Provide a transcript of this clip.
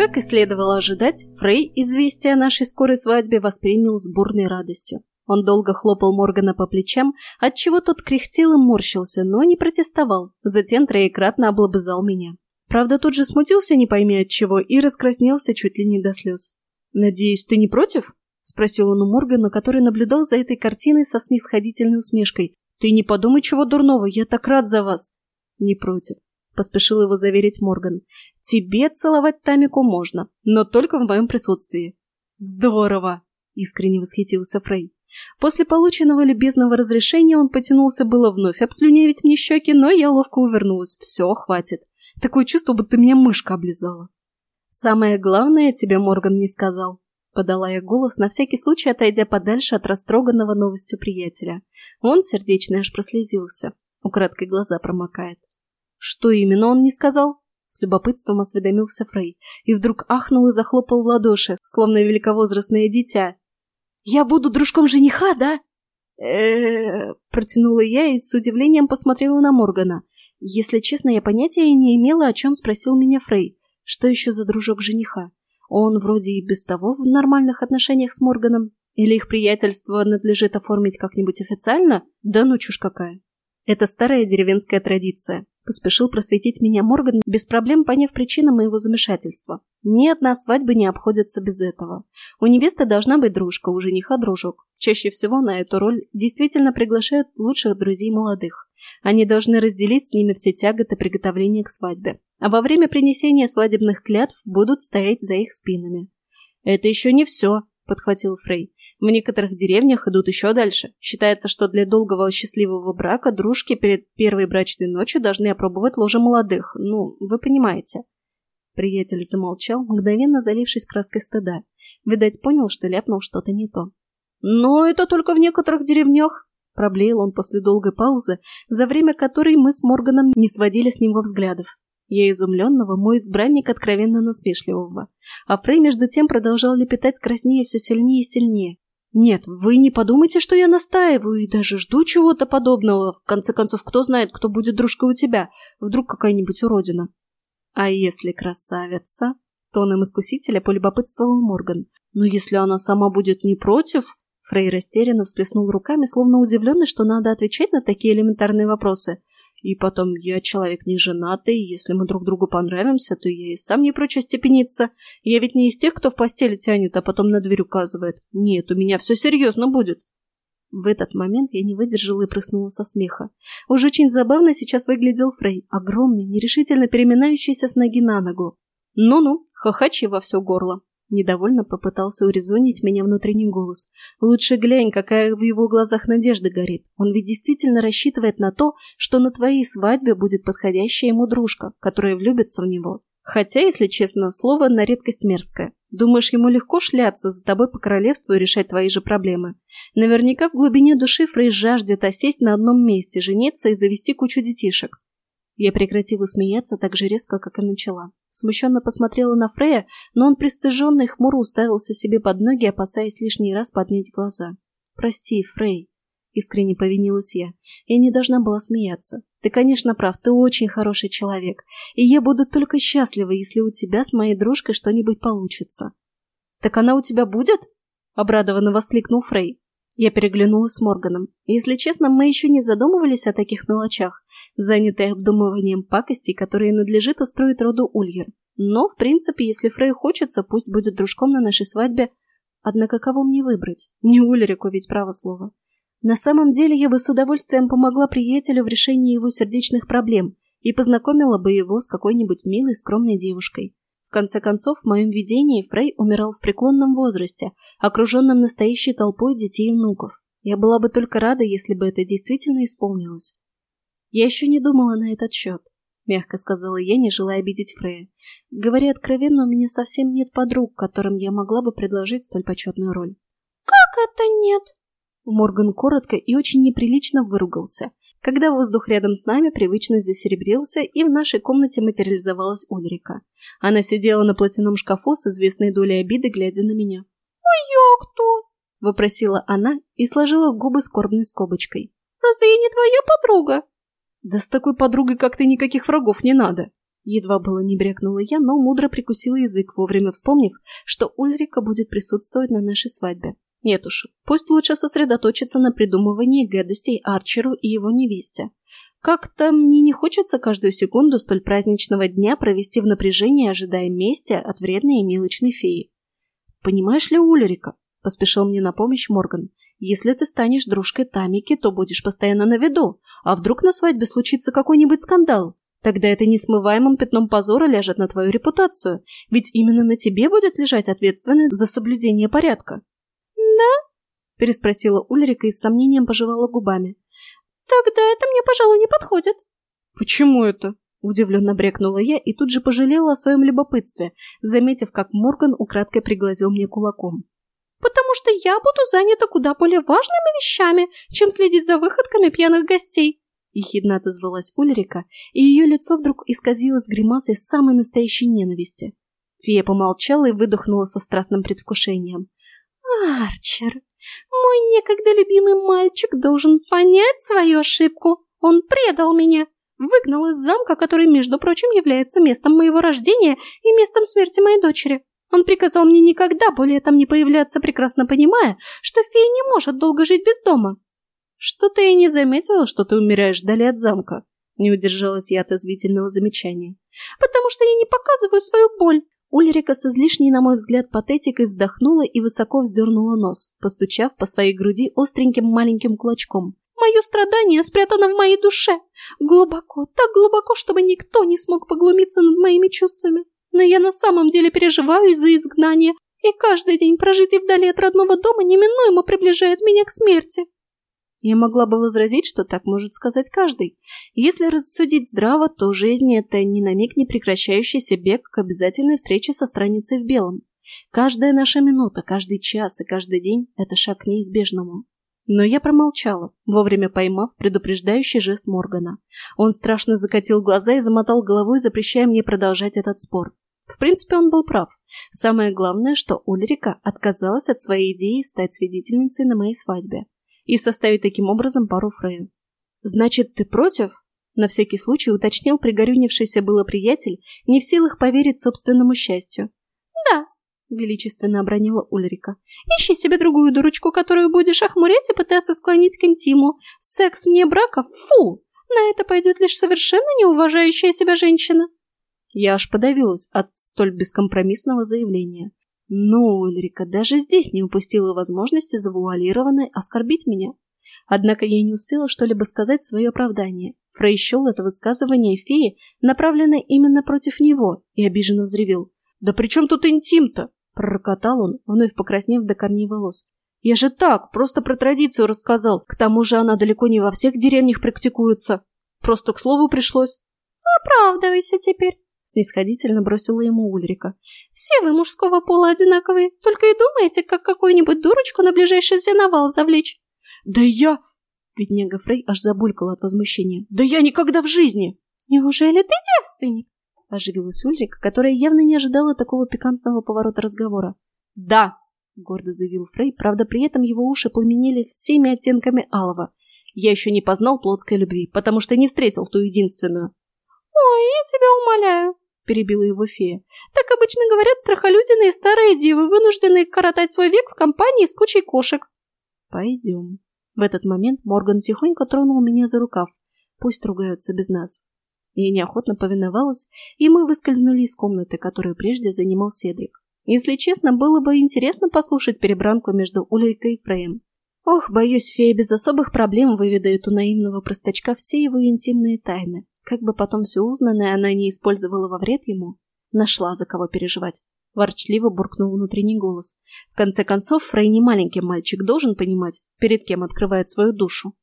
Как и следовало ожидать, Фрей известие о нашей скорой свадьбе воспринял с бурной радостью. Он долго хлопал Моргана по плечам, отчего тот кряхтел и морщился, но не протестовал, затем троекратно облобызал меня. Правда, тут же смутился не пойми от чего и раскраснелся чуть ли не до слез. «Надеюсь, ты не против?» — спросил он у Моргана, который наблюдал за этой картиной со снисходительной усмешкой. «Ты не подумай чего дурного, я так рад за вас!» «Не против», — поспешил его заверить Морган. «Тебе целовать Тамику можно, но только в моем присутствии». «Здорово!» — искренне восхитился Фрей. После полученного любезного разрешения он потянулся было вновь обслюнявить мне щеки, но я ловко увернулась. Все, хватит. Такое чувство, будто меня мышка облизала. «Самое главное тебе Морган не сказал», — подала я голос, на всякий случай отойдя подальше от растроганного новостью приятеля. Он сердечно аж прослезился. Украдкой глаза промокает. «Что именно он не сказал?» С любопытством осведомился Фрей и вдруг ахнул и захлопал в ладоши, словно великовозрастное дитя. «Я буду дружком жениха, да?» э протянула я и с удивлением посмотрела на Моргана. Если честно, я понятия не имела, о чем спросил меня Фрей. Что еще за дружок жениха? Он вроде и без того в нормальных отношениях с Морганом. Или их приятельство надлежит оформить как-нибудь официально? Да ну чушь какая. Это старая деревенская традиция. Поспешил просветить меня Морган, без проблем поняв причину моего замешательства. Ни одна свадьба не обходится без этого. У невесты должна быть дружка, у жениха дружок. Чаще всего на эту роль действительно приглашают лучших друзей молодых. Они должны разделить с ними все тяготы приготовления к свадьбе, а во время принесения свадебных клятв будут стоять за их спинами. «Это еще не все», — подхватил Фрей. В некоторых деревнях идут еще дальше. Считается, что для долгого счастливого брака дружки перед первой брачной ночью должны опробовать ложе молодых. Ну, вы понимаете. Приятель замолчал, мгновенно залившись краской стыда. Видать, понял, что ляпнул что-то не то. «Но это только в некоторых деревнях», — проблеял он после долгой паузы, за время которой мы с Морганом не сводили с него взглядов. Я изумленного, мой избранник откровенно насмешливого. А Фрей между тем продолжал лепетать краснее все сильнее и сильнее. Нет, вы не подумайте, что я настаиваю и даже жду чего-то подобного. В конце концов, кто знает, кто будет дружкой у тебя? Вдруг какая-нибудь уродина. А если красавица? Тоном искусителя полюбопытствовал Морган. Но если она сама будет не против... Фрей растерянно всплеснул руками, словно удивленный, что надо отвечать на такие элементарные вопросы. И потом, я человек не женатый, если мы друг другу понравимся, то я и сам не прочь остепениться. Я ведь не из тех, кто в постели тянет, а потом на дверь указывает. Нет, у меня все серьезно будет. В этот момент я не выдержала и прыснула со смеха. Уж очень забавно сейчас выглядел Фрей, огромный, нерешительно переминающийся с ноги на ногу. Ну-ну, хохочи во все горло. Недовольно попытался урезонить меня внутренний голос. «Лучше глянь, какая в его глазах надежда горит. Он ведь действительно рассчитывает на то, что на твоей свадьбе будет подходящая ему дружка, которая влюбится в него. Хотя, если честно, слово на редкость мерзкое. Думаешь, ему легко шляться за тобой по королевству и решать твои же проблемы? Наверняка в глубине души Фрей жаждет осесть на одном месте, жениться и завести кучу детишек. Я прекратила смеяться так же резко, как и начала. Смущенно посмотрела на Фрея, но он пристыженно и хмуро уставился себе под ноги, опасаясь лишний раз поднять глаза. «Прости, Фрей», — искренне повинилась я. «Я не должна была смеяться. Ты, конечно, прав, ты очень хороший человек, и я буду только счастлива, если у тебя с моей дружкой что-нибудь получится». «Так она у тебя будет?» — обрадованно воскликнул Фрей. Я переглянулась с Морганом. Если честно, мы еще не задумывались о таких мелочах, занятый обдумыванием пакостей, которые надлежит устроить роду Ульер. Но, в принципе, если Фрей хочется, пусть будет дружком на нашей свадьбе. Однако кого мне выбрать? Не Ульрику ведь право слово. На самом деле я бы с удовольствием помогла приятелю в решении его сердечных проблем и познакомила бы его с какой-нибудь милой, скромной девушкой. В конце концов, в моем видении Фрей умирал в преклонном возрасте, окруженном настоящей толпой детей и внуков. Я была бы только рада, если бы это действительно исполнилось. «Я еще не думала на этот счет», — мягко сказала я, не желая обидеть Фрея. «Говоря откровенно, у меня совсем нет подруг, которым я могла бы предложить столь почетную роль». «Как это нет?» Морган коротко и очень неприлично выругался, когда воздух рядом с нами привычно засеребрился, и в нашей комнате материализовалась Ульрика. Она сидела на платяном шкафу с известной долей обиды, глядя на меня. «А я кто?» — вопросила она и сложила губы скорбной скобочкой. «Разве я не твоя подруга?» Да с такой подругой, как ты, никаких врагов не надо. Едва было не брякнула я, но мудро прикусила язык, вовремя вспомнив, что Ульрика будет присутствовать на нашей свадьбе. Нет уж, пусть лучше сосредоточиться на придумывании гадостей Арчеру и его невесте. Как-то мне не хочется каждую секунду столь праздничного дня провести в напряжении, ожидая мести от вредной и мелочной феи. «Понимаешь ли, Ульрика?» — поспешил мне на помощь Морган. «Если ты станешь дружкой Тамики, то будешь постоянно на виду, а вдруг на свадьбе случится какой-нибудь скандал? Тогда это несмываемым пятном позора ляжет на твою репутацию, ведь именно на тебе будет лежать ответственность за соблюдение порядка». «Да?» — переспросила Ульрика и с сомнением пожевала губами. «Тогда это мне, пожалуй, не подходит». «Почему это?» — удивленно брекнула я и тут же пожалела о своем любопытстве, заметив, как Морган украдкой приглазил мне кулаком. «Потому что я буду занята куда более важными вещами, чем следить за выходками пьяных гостей», — ехидно отозвалась Ульрика, и ее лицо вдруг исказилось гримасой самой настоящей ненависти. Фея помолчала и выдохнула со страстным предвкушением. «Арчер, мой некогда любимый мальчик должен понять свою ошибку. Он предал меня, выгнал из замка, который, между прочим, является местом моего рождения и местом смерти моей дочери. Он приказал мне никогда более там не появляться, прекрасно понимая, что фея не может долго жить без дома. Что-то я не заметила, что ты умираешь вдали от замка. Не удержалась я от извительного замечания. Потому что я не показываю свою боль. Ульрика с излишней, на мой взгляд, патетикой вздохнула и высоко вздернула нос, постучав по своей груди остреньким маленьким кулачком. «Мое страдание спрятано в моей душе. Глубоко, так глубоко, чтобы никто не смог поглумиться над моими чувствами. Но я на самом деле переживаю из-за изгнания, и каждый день, прожитый вдали от родного дома, неминуемо приближает меня к смерти. Я могла бы возразить, что так может сказать каждый. Если рассудить здраво, то жизнь — это ни на миг не прекращающийся бег к обязательной встрече со страницей в белом. Каждая наша минута, каждый час и каждый день — это шаг к неизбежному. Но я промолчала, вовремя поймав предупреждающий жест Моргана. Он страшно закатил глаза и замотал головой, запрещая мне продолжать этот спор. В принципе, он был прав. Самое главное, что Ульрика отказалась от своей идеи стать свидетельницей на моей свадьбе и составить таким образом пару Фрею. «Значит, ты против?» На всякий случай уточнил пригорюнившийся было приятель, не в силах поверить собственному счастью. Величественно обронила Ульрика. «Ищи себе другую дурочку, которую будешь охмурять и пытаться склонить к интиму. Секс мне брака? Фу! На это пойдет лишь совершенно неуважающая себя женщина». Я аж подавилась от столь бескомпромиссного заявления. Но Ульрика даже здесь не упустила возможности завуалированной оскорбить меня. Однако я не успела что-либо сказать в свое оправдание. Фрей счел это высказывание феи, направленное именно против него, и обиженно взревел. «Да при чем тут интим-то?» — пророкотал он, вновь покраснев до корней волос. «Я же так, просто про традицию рассказал. К тому же она далеко не во всех деревнях практикуется. Просто к слову пришлось». «Оправдывайся теперь», снисходительно бросила ему Ульрика. «Все вы мужского пола одинаковые, только и думаете, как какую-нибудь дурочку на ближайший сеновал завлечь». «Да я...» Бедняга Фрей аж забулькал от возмущения. «Да я никогда в жизни!» «Неужели ты девственник?» Оживилась Ульрика, которая явно не ожидала такого пикантного поворота разговора. «Да!» — гордо заявил Фрей, правда, при этом его уши пламенели всеми оттенками алого. «Я еще не познал плотской любви, потому что не встретил ту единственную». «Ой, я тебя умоляю!» — перебила его фея. «Так обычно говорят страхолюдины и старые девы, вынужденные коротать свой век в компании с кучей кошек». «Пойдем». В этот момент Морган тихонько тронул меня за рукав. Пусть ругаются без нас. Я неохотно повиновалась, и мы выскользнули из комнаты, которую прежде занимал Седрик. Если честно, было бы интересно послушать перебранку между Ульрикой и Фреем. Ох, боюсь, фея без особых проблем выведает у наивного простачка все его интимные тайны. Как бы потом все узнанное она не использовала во вред ему, нашла за кого переживать. Ворчливо буркнул внутренний голос. В конце концов, Фрей не маленький мальчик, должен понимать, перед кем открывает свою душу.